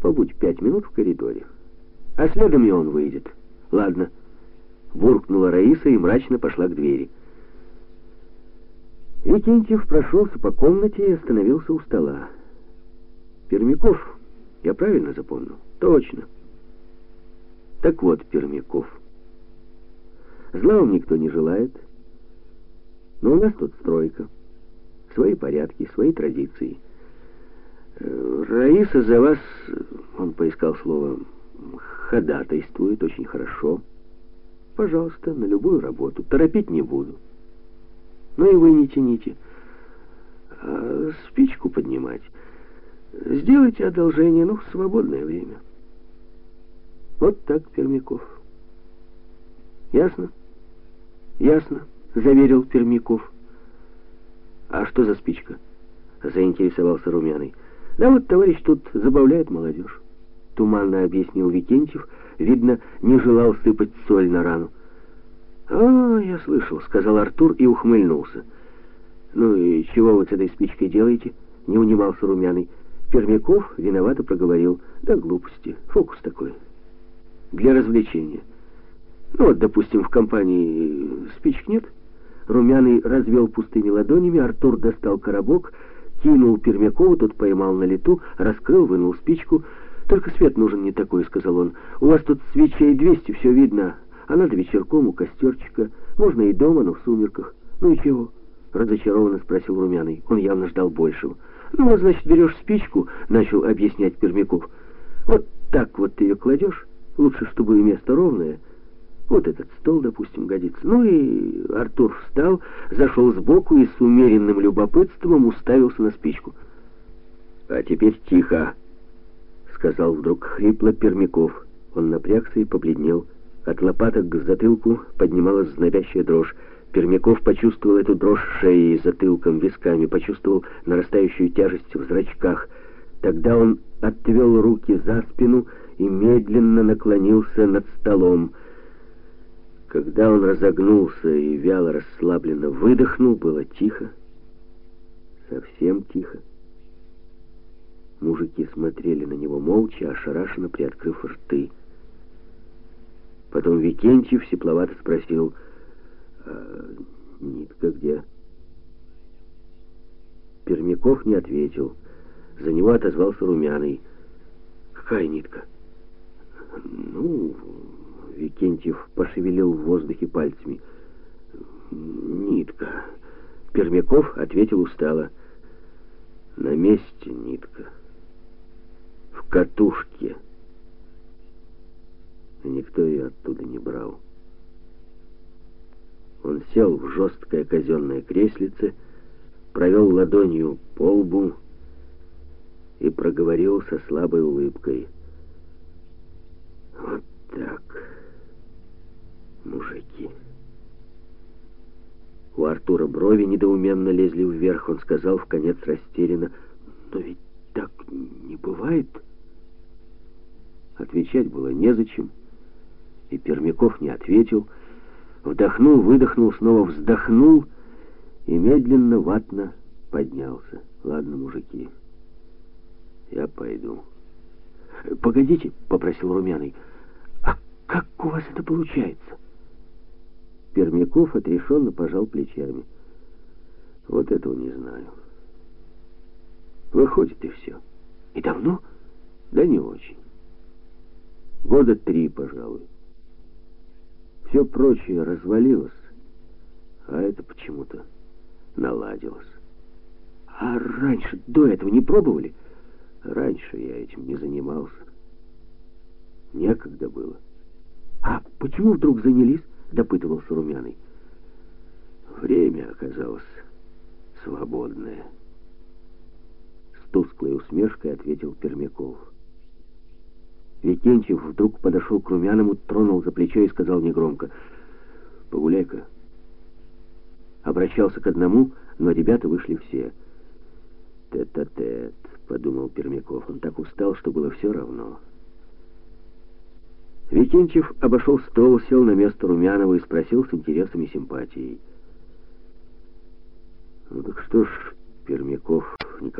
Побудь пять минут в коридоре. А следом и он выйдет. Ладно. Буркнула Раиса и мрачно пошла к двери. Викентьев прошелся по комнате и остановился у стола. Пермяков, я правильно запомнил? Точно. Так вот, Пермяков. Зла вам никто не желает. Но у нас тут стройка. Свои порядки, свои традиции. Э, Раиса за вас, он поискал слово, ходатайствует очень хорошо. Пожалуйста, на любую работу. Торопить не буду. Ну и вы не тяните. А спичку поднимать. Сделайте одолжение, ну, в свободное время. Вот так, Пермяков. Ясно? Ясно, заверил Пермяков. А что за спичка? Заинтересовался Румяный. Да вот товарищ тут забавляет молодежь. Туманно объяснил Викентьев, видно, не желал сыпать соль на рану. «А, я слышал», — сказал Артур и ухмыльнулся. «Ну и чего вы с этой спичкой делаете?» — не унимался Румяный. Пермяков виновато проговорил. «Да глупости, фокус такой. Для развлечения. Ну вот, допустим, в компании спичек нет». Румяный развел пустыми ладонями, Артур достал коробок, кинул Пермякову, тот поймал на лету, раскрыл, вынул спичку. «Только свет нужен не такой», — сказал он. «У вас тут свечей двести, все видно». А надо вечерком у костерчика. Можно и дома, но в сумерках. Ну и чего? Разочарованно спросил Румяный. Он явно ждал большего. Ну вот, значит, берешь спичку, начал объяснять Пермяков. Вот так вот ты ее кладешь. Лучше, чтобы и место ровное. Вот этот стол, допустим, годится. Ну и Артур встал, зашел сбоку и с умеренным любопытством уставился на спичку. «А теперь тихо», — сказал вдруг хрипло Пермяков. Он напрягся и побледнел. От лопаток к затылку поднималась знобящая дрожь. Пермяков почувствовал эту дрожь шеей, затылком, висками, почувствовал нарастающую тяжесть в зрачках. Тогда он отвел руки за спину и медленно наклонился над столом. Когда он разогнулся и вяло расслабленно выдохнул, было тихо, совсем тихо. Мужики смотрели на него молча, ошарашенно приоткрыв рты. Потом Викентьев всепловато спросил, а нитка где? Пермяков не ответил. За него отозвался Румяный. Какая нитка? Викентьев пошевелил в воздухе пальцами. Нитка. Пермяков ответил устало. На месте нитка. В катушке и никто ее оттуда не брал. Он сел в жесткое казенное креслице, провел ладонью по лбу и проговорил со слабой улыбкой. «Вот так, мужики». У Артура брови недоуменно лезли вверх. Он сказал в конец растерянно, «Но ведь так не бывает». Отвечать было незачем. И Пермяков не ответил, вдохнул, выдохнул, снова вздохнул и медленно, ватно поднялся. «Ладно, мужики, я пойду». «Погодите», — попросил Румяный, — «а как у вас это получается?» Пермяков отрешенно пожал плечами. «Вот этого не знаю. Выходит, и все. И давно?» «Да не очень. Года три, пожалуй». Все прочее развалилось, а это почему-то наладилось. А раньше, до этого не пробовали? Раньше я этим не занимался. Некогда было. А почему вдруг занялись? Допытывался Румяный. Время оказалось свободное. С тусклой усмешкой ответил Пермяков. Викентьев вдруг подошел к Румяному, тронул за плечо и сказал негромко, «Погуляй-ка». Обращался к одному, но ребята вышли все. «Тет-а-тет», — подумал Пермяков. Он так устал, что было все равно. Викентьев обошел стол, сел на место Румянова и спросил с интересом и симпатией. «Ну так что ж, Пермяков Николай?»